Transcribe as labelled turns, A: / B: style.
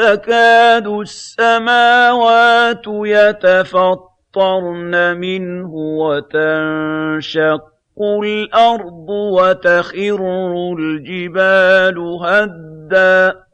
A: تَكَادُ السَّمَاوَاتُ يَتَفَطَّرْنَ مِنْهُ وَتَنشَقُّ الْأَرْضُ وَتَخِرُّ الْجِبَالُ هَدًّا